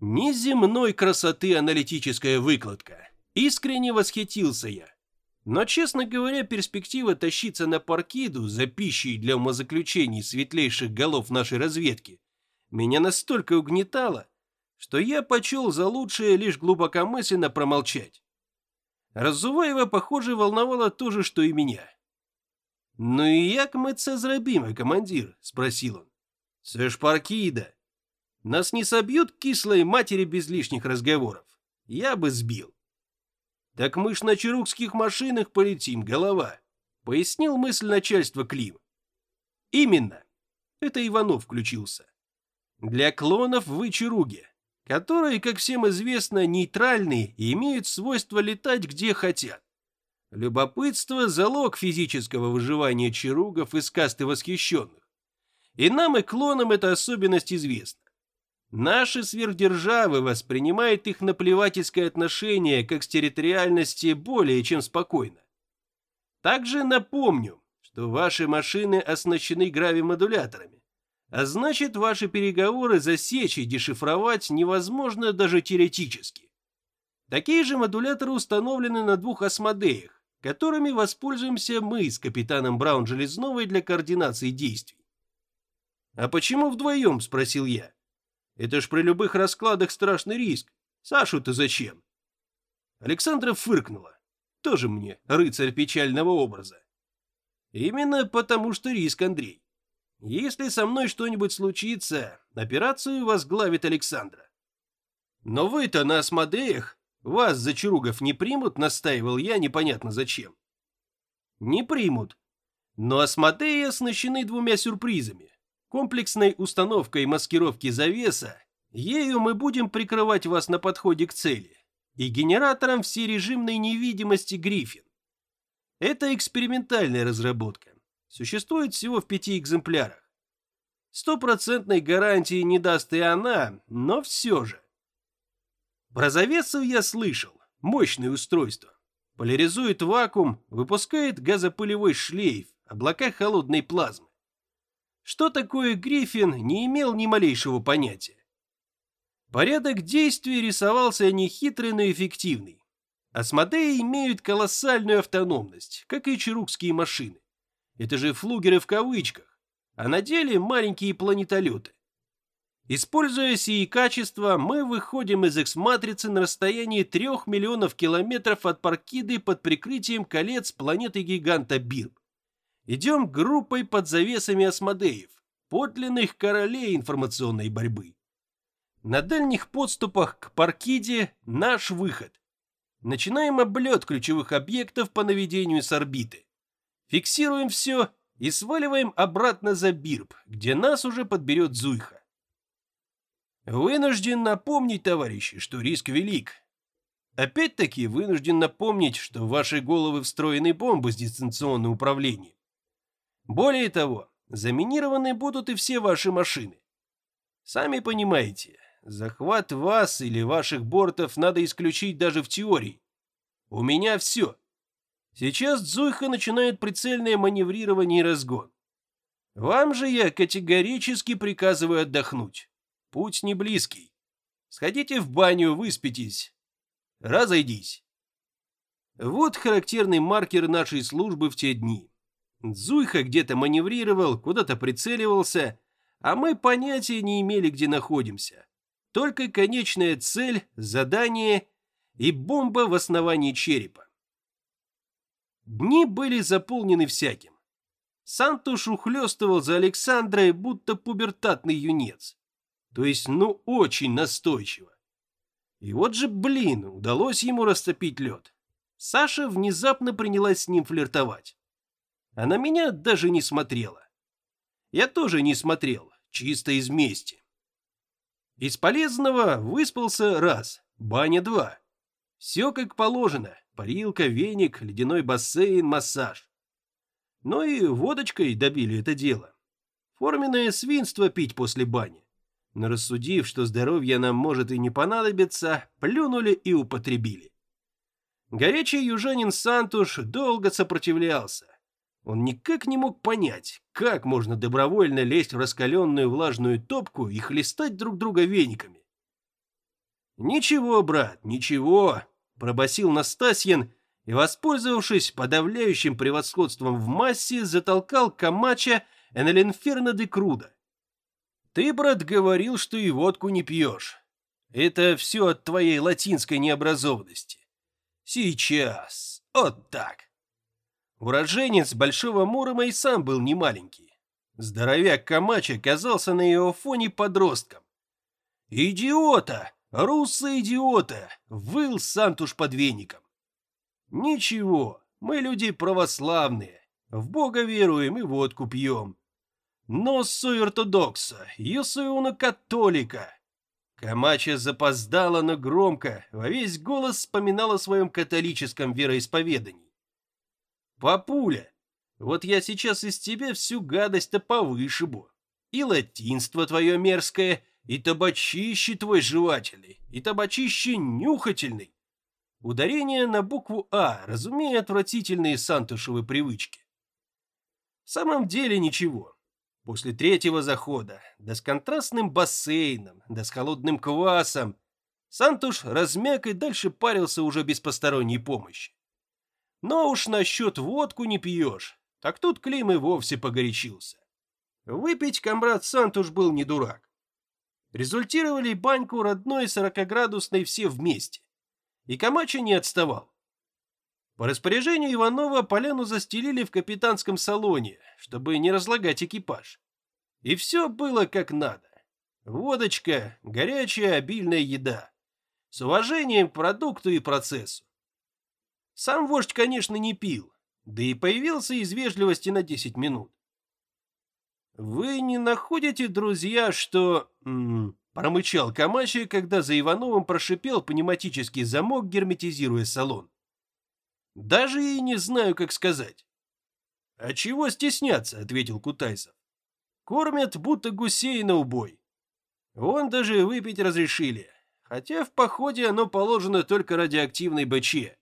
Неземной красоты аналитическая выкладка. Искренне восхитился я. Но, честно говоря, перспектива тащиться на Паркиду за пищей для умозаключений светлейших голов нашей разведки меня настолько угнетала, что я почел за лучшее лишь глубокомысленно промолчать. Разуваева, похоже, волновало то же, что и меня. «Ну и як мы це зробимо, командир?» – спросил он. «Це Паркида. Нас не собьют кислой матери без лишних разговоров. Я бы сбил». «Так мы ж на чарукских машинах полетим, голова», — пояснил мысль начальства Клим. «Именно». Это Иванов включился. «Для клонов вы чаруги, которые, как всем известно, нейтральные и имеют свойство летать где хотят. Любопытство – залог физического выживания чаругов из касты восхищенных. И нам, и клонам, эта особенность известна. Наши сверхдержавы воспринимают их наплевательское отношение как с территориальности более чем спокойно. Также напомню, что ваши машины оснащены гравимодуляторами, а значит ваши переговоры засечь и дешифровать невозможно даже теоретически. Такие же модуляторы установлены на двух осмодеях, которыми воспользуемся мы с капитаном Браун Железновой для координации действий. «А почему вдвоем?» – спросил я. Это ж при любых раскладах страшный риск. Сашу-то зачем? Александра фыркнула. Тоже мне рыцарь печального образа. Именно потому, что риск, Андрей. Если со мной что-нибудь случится, операцию возглавит Александра. Но вы-то на осмодеях, вас за чаругов не примут, настаивал я непонятно зачем. Не примут. Но осмодеи оснащены двумя сюрпризами комплексной установкой маскировки завеса, ею мы будем прикрывать вас на подходе к цели, и генератором всережимной невидимости Гриффин. Это экспериментальная разработка. Существует всего в пяти экземплярах. Стопроцентной гарантии не даст и она, но все же. Про завесу я слышал. Мощное устройство. Поляризует вакуум, выпускает газопылевой шлейф, облака холодной плазмы. Что такое Гриффин, не имел ни малейшего понятия. Порядок действий рисовался нехитрый, но эффективный. Асмодеи имеют колоссальную автономность, как и чарукские машины. Это же флугеры в кавычках, а на деле маленькие планетолеты. Используя сии качества, мы выходим из X-матрицы на расстоянии 3 миллионов километров от Паркиды под прикрытием колец планеты-гиганта Бирб. Идем группой под завесами осмодеев, подлинных королей информационной борьбы. На дальних подступах к Паркиде наш выход. Начинаем облет ключевых объектов по наведению с орбиты. Фиксируем все и сваливаем обратно за Бирб, где нас уже подберет Зуйха. Вынужден напомнить, товарищи, что риск велик. Опять-таки вынужден напомнить, что в ваши головы встроены бомбы с дистанционным управлением. Более того, заминированы будут и все ваши машины. Сами понимаете, захват вас или ваших бортов надо исключить даже в теории. У меня все. Сейчас Дзуйха начинает прицельное маневрирование и разгон. Вам же я категорически приказываю отдохнуть. Путь не близкий. Сходите в баню, выспитесь. Разойдись. Вот характерный маркер нашей службы в те дни. Зуйха где-то маневрировал, куда-то прицеливался, а мы понятия не имели, где находимся. Только конечная цель, задание и бомба в основании черепа. Дни были заполнены всяким. Сантуш ухлёстывал за Александрой, будто пубертатный юнец. То есть, ну, очень настойчиво. И вот же, блин, удалось ему растопить лед. Саша внезапно принялась с ним флиртовать. А на меня даже не смотрела. Я тоже не смотрел, чисто из мести. Из полезного выспался раз, баня два. Все как положено, парилка, веник, ледяной бассейн, массаж. Ну и водочкой добили это дело. Форменное свинство пить после бани. Но рассудив, что здоровье нам может и не понадобиться, плюнули и употребили. Горячий южанин Сантуш долго сопротивлялся, он никак не мог понять, как можно добровольно лезть в раскаленную влажную топку и хлестать друг друга вениками. Ничего, брат, ничего, пробасил Настасьин и, воспользовавшись подавляющим превосходством в массе, затолкал Камача inferno de Круда. Ты, брат, говорил, что и водку не пьешь. Это все от твоей латинской необразованности. Сейчас. Вот так. Уроженец Большого Мурома и сам был немаленький. Здоровяк Камач оказался на его фоне подростком. «Идиота! Русса идиота!» — выл Сантуш под веником. «Ничего, мы люди православные, в Бога веруем и водку пьем. Но сой ортодокса, сой католика». Камача запоздала, но громко, во весь голос вспоминала о своем католическом вероисповедании. «Папуля, вот я сейчас из тебя всю гадость-то повышибу. И латинство твое мерзкое, и табачище твой жевательный, и табачище нюхательный. Ударение на букву «А», разумея отвратительные сантушевы привычки. В самом деле ничего. После третьего захода, да с контрастным бассейном, да с холодным квасом, Сантуш размяк и дальше парился уже без посторонней помощи. Но уж насчет водку не пьешь, так тут Клим и вовсе погорячился. Выпить комрад Сантуш был не дурак. Результировали баньку родной сорокоградусной все вместе. И Камача не отставал. По распоряжению Иванова поляну застелили в капитанском салоне, чтобы не разлагать экипаж. И все было как надо. Водочка, горячая обильная еда. С уважением к продукту и процессу. Сам вождь, конечно, не пил, да и появился из вежливости на 10 минут. «Вы не находите, друзья, что...» м -м, промычал Камачи, когда за Ивановым прошипел пневматический замок, герметизируя салон. «Даже и не знаю, как сказать». «А чего стесняться?» — ответил Кутайсов. «Кормят, будто гусей на убой. Вон даже выпить разрешили, хотя в походе оно положено только радиоактивной баче.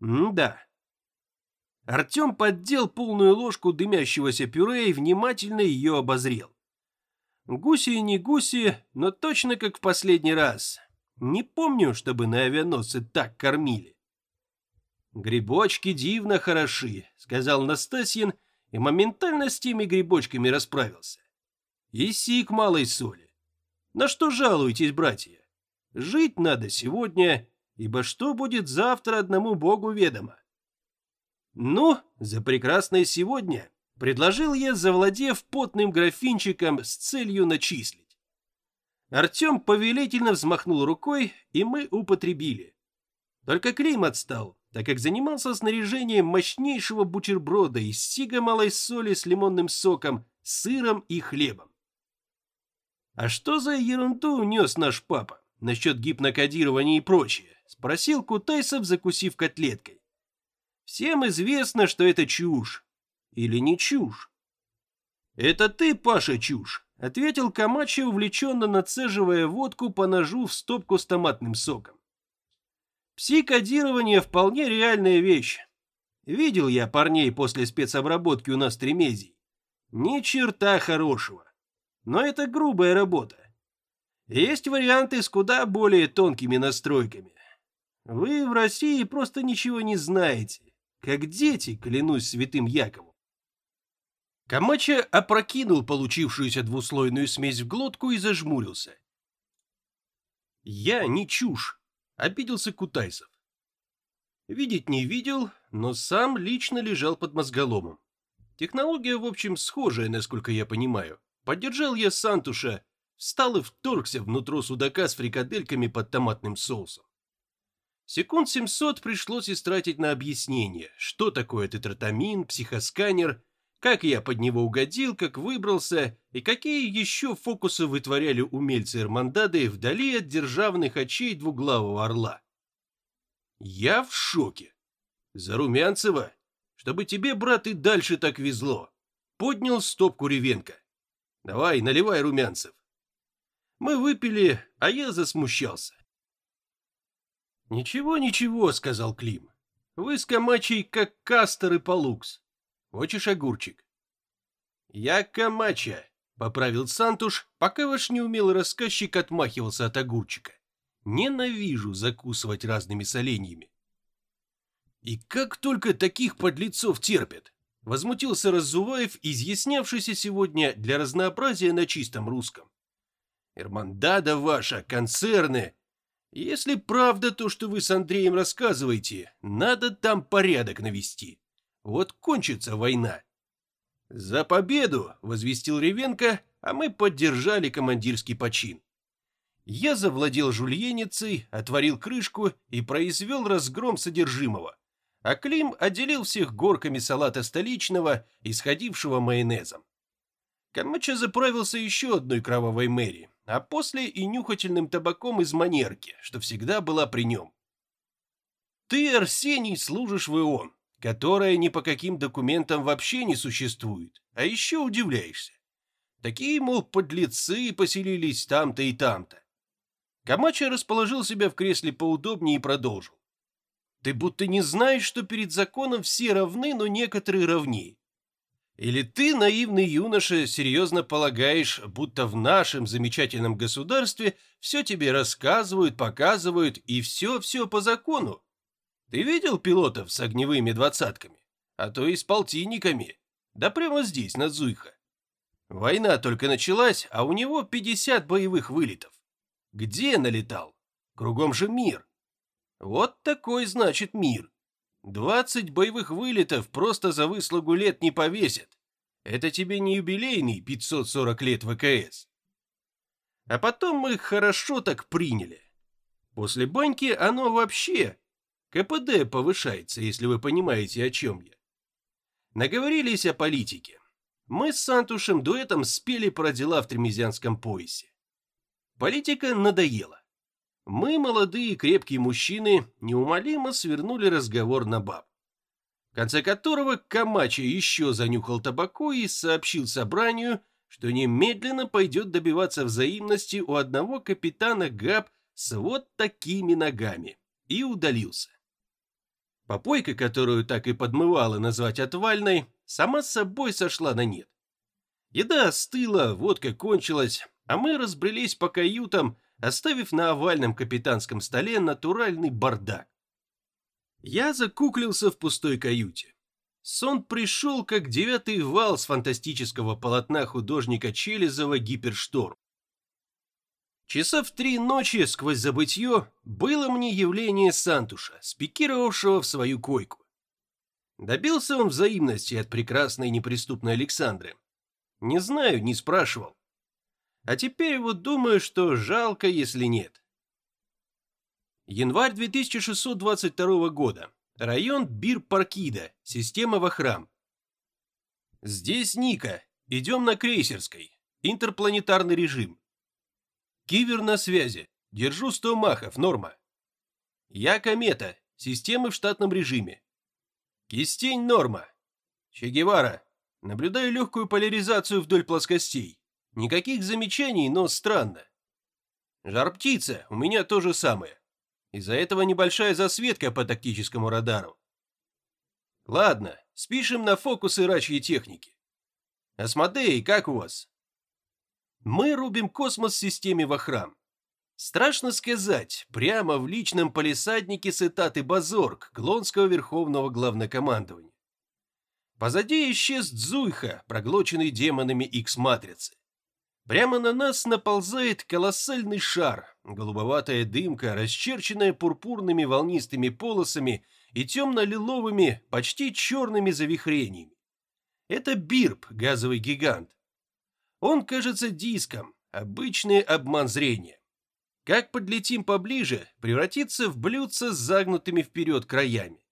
М-да. Артем поддел полную ложку дымящегося пюре и внимательно ее обозрел. Гуси и не гуси, но точно как в последний раз. Не помню, чтобы на авианосце так кормили. «Грибочки дивно хороши», — сказал Настасьин и моментально с теми грибочками расправился. «И сик малой соли. На что жалуетесь, братья? Жить надо сегодня, ибо что будет завтра одному Богу ведомо. Ну, за прекрасное сегодня предложил я, завладев потным графинчиком с целью начислить. Артем повелительно взмахнул рукой, и мы употребили. Только Клим отстал, так как занимался снаряжением мощнейшего бутерброда из сига малой соли с лимонным соком, сыром и хлебом. А что за ерунду унес наш папа насчет гипнокодирования и прочее? Спросил Кутайсов, закусив котлеткой. Всем известно, что это чушь. Или не чушь? Это ты, Паша, чушь, ответил Камачи, увлеченно нацеживая водку по ножу в стопку с томатным соком. Пси-кодирование вполне реальная вещь. Видел я парней после спецобработки у нас в Тремезии. Ни черта хорошего. Но это грубая работа. Есть варианты с куда более тонкими настройками. Вы в России просто ничего не знаете. Как дети, клянусь святым Яковом. Камача опрокинул получившуюся двуслойную смесь в глотку и зажмурился. «Я не чушь», — обиделся Кутайсов. Видеть не видел, но сам лично лежал под мозголомом. Технология, в общем, схожая, насколько я понимаю. Поддержал я Сантуша, встал и вторгся внутрь судака с фрикадельками под томатным соусом. Секунд 700 пришлось истратить на объяснение, что такое тетротамин, психосканер, как я под него угодил, как выбрался и какие еще фокусы вытворяли умельцы Эрмандады вдали от державных очей двуглавого орла. Я в шоке. За Румянцева, чтобы тебе, брат, и дальше так везло. Поднял стопку Ревенко. Давай, наливай, Румянцев. Мы выпили, а я засмущался. «Ничего, ничего», — сказал Клим. «Вы с Камачей как Кастер и Палукс. Хочешь огурчик?» «Я Камача», — поправил Сантуш, пока ваш неумелый рассказчик отмахивался от огурчика. Ненавижу закусывать разными соленьями. И как только таких подлецов терпят? Возмутился Разуваев, изъяснявшийся сегодня для разнообразия на чистом русском. Эрмандада ваша, концерны. Если правда то, что вы с Андреем рассказываете, надо там порядок навести. Вот кончится война. За победу, возвестил Ревенко, а мы поддержали командирский почин. Я завладел жульеницей, отворил крышку и произвел разгром содержимого а Клим отделил всех горками салата столичного, исходившего майонезом. Камача заправился еще одной кровавой мэри, а после и нюхательным табаком из манерки, что всегда была при нем. Ты, Арсений, служишь в ИОН, которая ни по каким документам вообще не существует, а еще удивляешься. Такие, мол, подлецы поселились там-то и там-то. Камача расположил себя в кресле поудобнее и продолжил. Ты будто не знаешь, что перед законом все равны, но некоторые равнее. Или ты, наивный юноша, серьезно полагаешь, будто в нашем замечательном государстве все тебе рассказывают, показывают и все-все по закону? Ты видел пилотов с огневыми двадцатками? А то и с полтинниками. Да прямо здесь, на Зуйха. Война только началась, а у него 50 боевых вылетов. Где налетал? Кругом же мир. Вот такой, значит, мир. Двадцать боевых вылетов просто за выслугу лет не повесят. Это тебе не юбилейный 540 лет ВКС. А потом мы их хорошо так приняли. После баньки оно вообще... КПД повышается, если вы понимаете, о чем я. Наговорились о политике. Мы с Сантушем дуэтом спели про дела в Тремезианском поясе. Политика надоела. Мы, молодые крепкие мужчины, неумолимо свернули разговор на баб. В конце которого Камача еще занюхал табаку и сообщил собранию, что немедленно пойдет добиваться взаимности у одного капитана ГАП с вот такими ногами, и удалился. Попойка, которую так и подмывала назвать отвальной, сама собой сошла на нет. Еда остыла, водка кончилась, а мы разбрелись по каютам, оставив на овальном капитанском столе натуральный бардак. Я закуклился в пустой каюте. Сон пришел, как девятый вал с фантастического полотна художника Челезова «Гипершторм». Часа в три ночи сквозь забытье было мне явление Сантуша, спикировавшего в свою койку. Добился он взаимности от прекрасной неприступной Александры. Не знаю, не спрашивал. А теперь вот думаю, что жалко, если нет. Январь 2622 года. Район Бир-Паркида. Система Вахрам. Здесь Ника. Идем на крейсерской. Интерпланетарный режим. Кивер на связи. Держу 100 махов, норма. Я комета. Системы в штатном режиме. Кистень норма. Че Гевара. Наблюдаю легкую поляризацию вдоль плоскостей. Никаких замечаний, но странно. Жар-птица, у меня то же самое. Из-за этого небольшая засветка по тактическому радару. Ладно, спишем на фокусы рачьей техники. Асмодей, как у вас? Мы рубим космос в системе Вахрам. Страшно сказать, прямо в личном полисаднике Сетаты Базорг, Глонского Верховного Главнокомандования. Позади исчез Дзуйха, проглоченный демонами X-матрицы. Прямо на нас наползает колоссальный шар, голубоватая дымка, расчерченная пурпурными волнистыми полосами и темно-лиловыми, почти черными завихрениями. Это Бирб, газовый гигант. Он кажется диском, обычный обман зрения. Как подлетим поближе, превратится в блюдце с загнутыми вперед краями.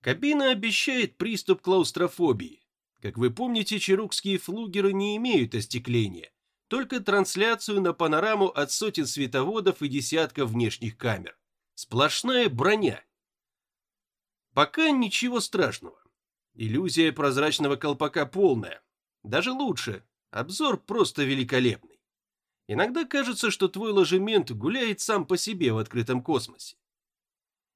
Кабина обещает приступ клаустрофобии. Как вы помните, черукские флугеры не имеют остекления, только трансляцию на панораму от сотен световодов и десятков внешних камер. Сплошная броня. Пока ничего страшного. Иллюзия прозрачного колпака полная. Даже лучше. Обзор просто великолепный. Иногда кажется, что твой ложемент гуляет сам по себе в открытом космосе.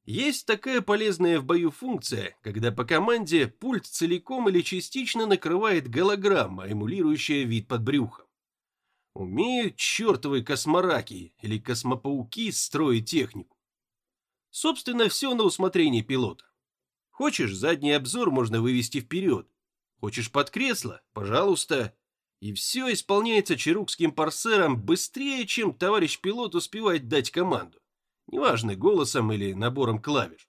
Есть такая полезная в бою функция, когда по команде пульт целиком или частично накрывает голограмма, эмулирующая вид под брюхом. Умеют чертовы космораки или космопауки строить технику. Собственно, все на усмотрение пилота. Хочешь, задний обзор можно вывести вперед. Хочешь под кресло? Пожалуйста. И все исполняется чарукским парсером быстрее, чем товарищ пилот успевает дать команду. Неважно, голосом или набором клавиш.